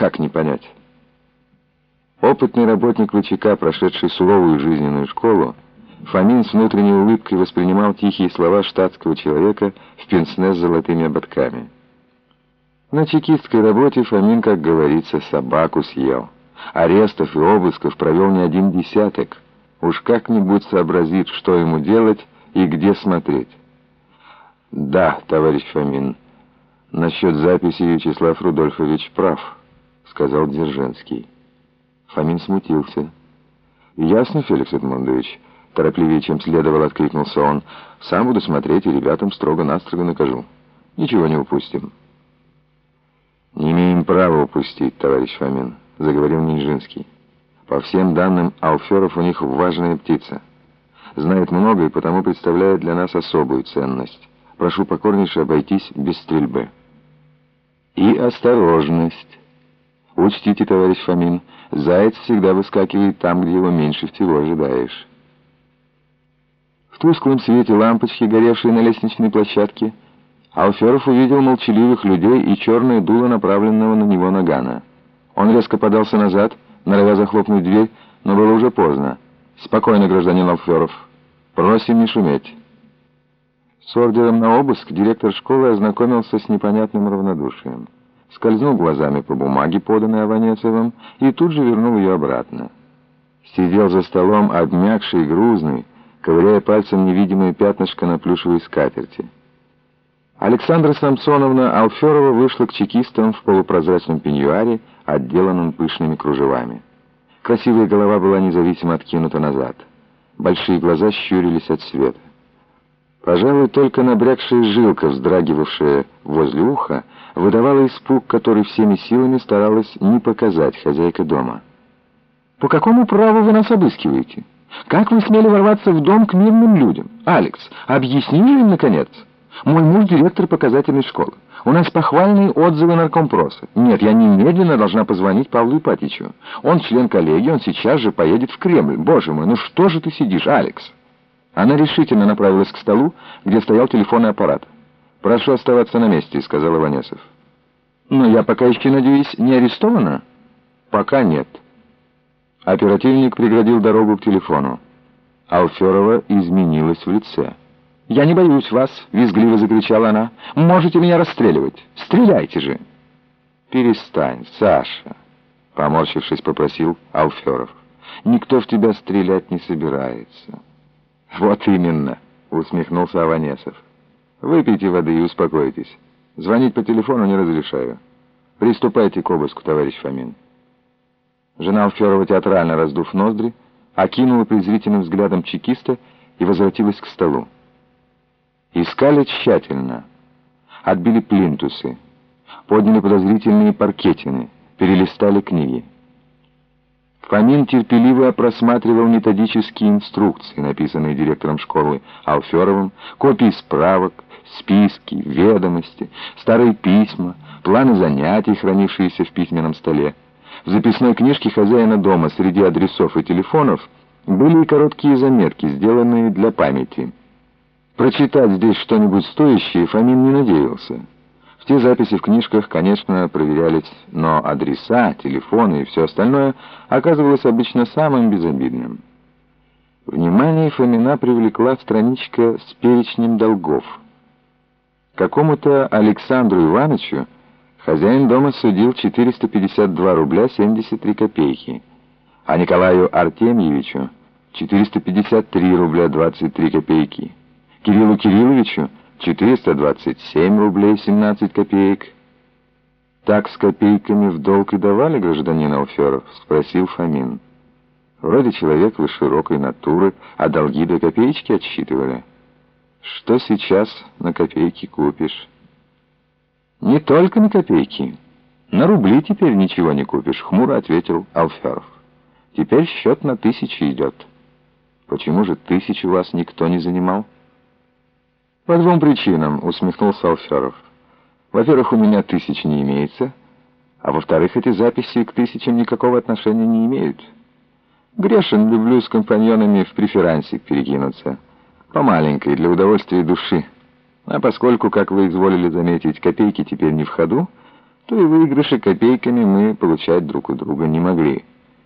Как не понять? Опытный работник ВЧК, прошедший суровую жизненную школу, Фомин с внутренней улыбкой воспринимал тихие слова штатского человека в пенсне с золотыми ободками. На чекистской работе Фомин, как говорится, собаку съел. Арестов и обысков провел не один десяток. Уж как-нибудь сообразит, что ему делать и где смотреть. «Да, товарищ Фомин, насчет записи Вячеслав Рудольфович прав», — сказал Дзержинский. Фомин смутился. «Ясно, Феликс Эдмундович», — торопливее, чем следовало, откликнулся он. «Сам буду смотреть и ребятам строго-настрого накажу. Ничего не упустим». «Не имеем права упустить, товарищ Фомин», — заговорил Нижинский. «По всем данным, Алферов у них важная птица. Знает много и потому представляет для нас особую ценность. Прошу покорнейше обойтись без стрельбы». «И осторожность. Учтите, товарищ Фомин, заяц всегда выскакивает там, где его меньше всего ожидаешь». В тусклом свете лампочки, горевшей на лестничной площадке, Алферов увидел молчаливых людей и черное дуло направленного на него нагана. Он резко подался назад, норовя захлопнуть дверь, но было уже поздно. «Спокойно, гражданин Алферов. Просим не шуметь». С ордером на обыск директор школы ознакомился с непонятным равнодушием. Скользнул глазами по бумаге, поданной Аванесовым, и тут же вернул ее обратно. Сидел за столом, обмякший, грузный, ковыряя пальцем невидимое пятнышко на плюшевой скатерти. Александра Самсоновна Алферова вышла к чекистам в полупрозрачном пеньюаре, отделанном пышными кружевами. Красивая голова была независимо откинута назад. Большие глаза щурились от света. Пожалуй, только набрякшая жилка, вздрагивавшая возле уха, выдавала испуг, который всеми силами старалась не показать хозяйка дома. «По какому праву вы нас обыскиваете? Как вы смели ворваться в дом к мирным людям? Алекс, объясни же им, наконец!» Мой муж директор показательной школы. У нас похвальные отзывы наркомпроса. Нет, я немедленно должна позвонить Павлу Ипатичу. Он член коллегии, он сейчас же поедет в Кремль. Боже мой, ну что же ты сидишь, Алекс?» Она решительно направилась к столу, где стоял телефонный аппарат. «Прошу оставаться на месте», — сказал Иванесов. «Но я пока еще, надеюсь, не арестована?» «Пока нет». Оперативник преградил дорогу к телефону. Алферова изменилась в лице. «Я не боюсь вас!» — визгливо закричала она. «Можете меня расстреливать! Стреляйте же!» «Перестань, Саша!» — поморщившись, попросил Алферов. «Никто в тебя стрелять не собирается». «Вот именно!» — усмехнулся Аванесов. «Выпейте воды и успокойтесь. Звонить по телефону не разрешаю. Приступайте к обыску, товарищ Фомин». Жена Алферова, театрально раздув ноздри, окинула презрительным взглядом чекиста и возвратилась к столу. Искали тщательно. Отбили плинтусы, подняли подозрительные паркетины, перелистали книги. Фомин терпеливо просматривал методические инструкции, написанные директором школы Алферовым, копии справок, списки, ведомости, старые письма, планы занятий, хранившиеся в письменном столе. В записной книжке хозяина дома среди адресов и телефонов были и короткие заметки, сделанные для памяти. Прочитать здесь что-нибудь стоящее Фомин не надеялся. Все записи в книжках, конечно, проверялись, но адреса, телефоны и все остальное оказывалось обычно самым безобидным. Внимание Фомина привлекла страничка с перечнем долгов. Какому-то Александру Ивановичу хозяин дома судил 452 рубля 73 копейки, а Николаю Артемьевичу 453 рубля 23 копейки. Кириллу Кирилловичу 427 рублей 17 копеек. «Так с копейками в долг и давали, гражданин Алферов?» — спросил Фомин. «Вроде человек вы широкой натуры, а долги до копеечки отсчитывали. Что сейчас на копейки купишь?» «Не только на копейки. На рубли теперь ничего не купишь», — хмуро ответил Алферов. «Теперь счет на тысячи идет». «Почему же тысячу вас никто не занимал?» «По двум причинам», — усмехнулся Алферов. «Во-первых, у меня тысяч не имеется, а во-вторых, эти записи к тысячам никакого отношения не имеют. Грешен, люблю с компаньонами в преферансик перекинуться. По маленькой, для удовольствия души. А поскольку, как вы изволили заметить, копейки теперь не в ходу, то и выигрыши копейками мы получать друг у друга не могли.